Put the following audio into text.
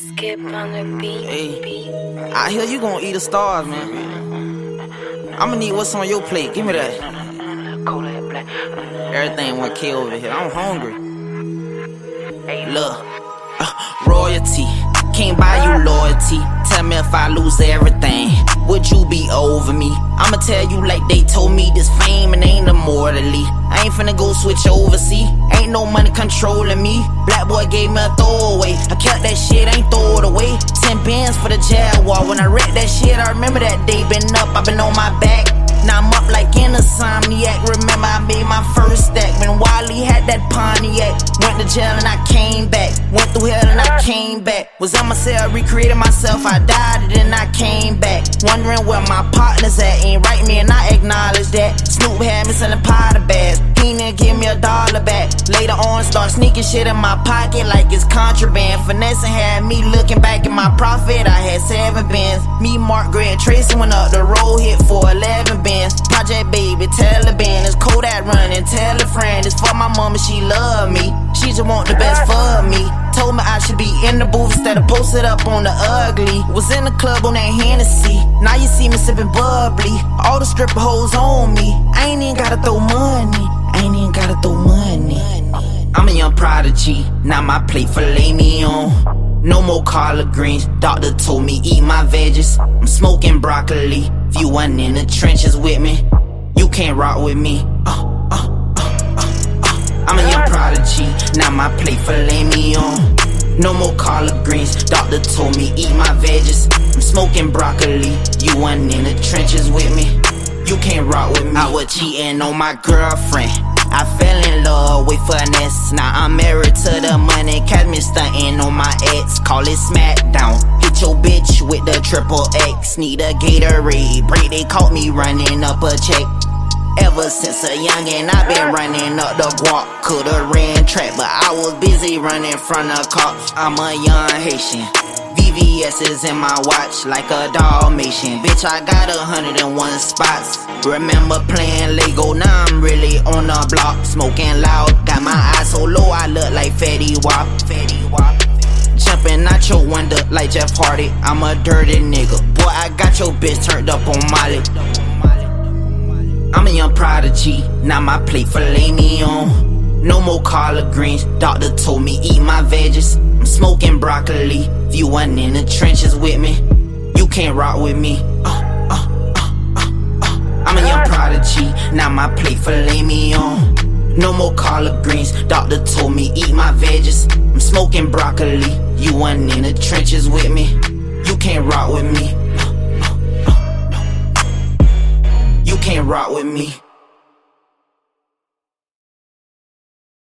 Skip on the beat. Hey, I hear you gonna eat the stars, man. I'ma need what's on your plate. Give me that. Everything went kill over here. I'm hungry. Look, uh, royalty. Can't buy you loyalty. Tell me if I lose everything, would you be over me? I'ma tell you like they told me this fame and ain't immortally. I ain't finna go switch over, see? Ain't no money controlling me. Black boy gave me a throwaway. I kept that shit, ain't Ten bands for the Jaguar. When I read that shit, I remember that day. Been up, i been on my back. Now I'm up like insomniac. Remember, I made my first stack when Wally had that Pontiac. Went to jail and I came back. Went through hell and I came back. Was on my cell, recreated myself. I died and then I came back. Wondering where my partners at. Ain't right me and I acknowledge that. Snoop had me selling powder bags. Give me a dollar back. Later on, start sneaking shit in my pocket like it's contraband. Finessing had me looking back at my profit. I had seven bins. Me, Mark, Grant, Tracy went up the road, hit for 11 bins. Project Baby, Taliban, it's cold Kodak running. Tell a friend, it's for my mama, she love me. She just want the best for me. Told me I should be in the booth instead of posted up on the ugly. Was in the club on that Hennessy. Now you see me sipping bubbly. All the stripper hoes on me. I ain't even gotta throw money. Now my plate filet mignon. No more collard greens. Doctor told me eat my veggies. I'm smoking broccoli. If you wasn't in the trenches with me, you can't rock with me. Uh, uh, uh, uh, uh. I'm a young prodigy. Now my plate filet mignon. No more collard greens. Doctor told me eat my veggies. I'm smoking broccoli. You wasn't in the trenches with me. You can't rock with me. I was cheating on my girlfriend. I fell in love with finesse. Now I'm married to the money. Catch me stunting on my ex. Call it smackdown. Hit your bitch with the triple X. Need a Gatorade. Break, they caught me running up a check. Ever since a youngin', i been running up the guap. Coulda ran track, but I was busy running from the cops. I'm a young Haitian. VVS is in my watch like a Dalmatian. Bitch, I got a hundred and one spots. Remember playing Lego, now I'm really on the block. Smoking loud, got my eyes so low, I look like Fetty Wap. Fetty Wap. Jumping out your window like Jeff Hardy. I'm a dirty nigga. Boy, I got your bitch turned up on Molly. I'm a young prodigy, now my plate filet mignon. No more collard greens, doctor told me eat my veggies. I'm smoking broccoli, if you wasn't in the trenches with me, you can't rock with me. Uh, uh, uh, uh, uh. I'm a young prodigy, now my plate filet mignon. No more collard greens, doctor told me eat my veggies. I'm smoking broccoli, you wasn't in the trenches with me, you can't rock with me. You can't rock with me.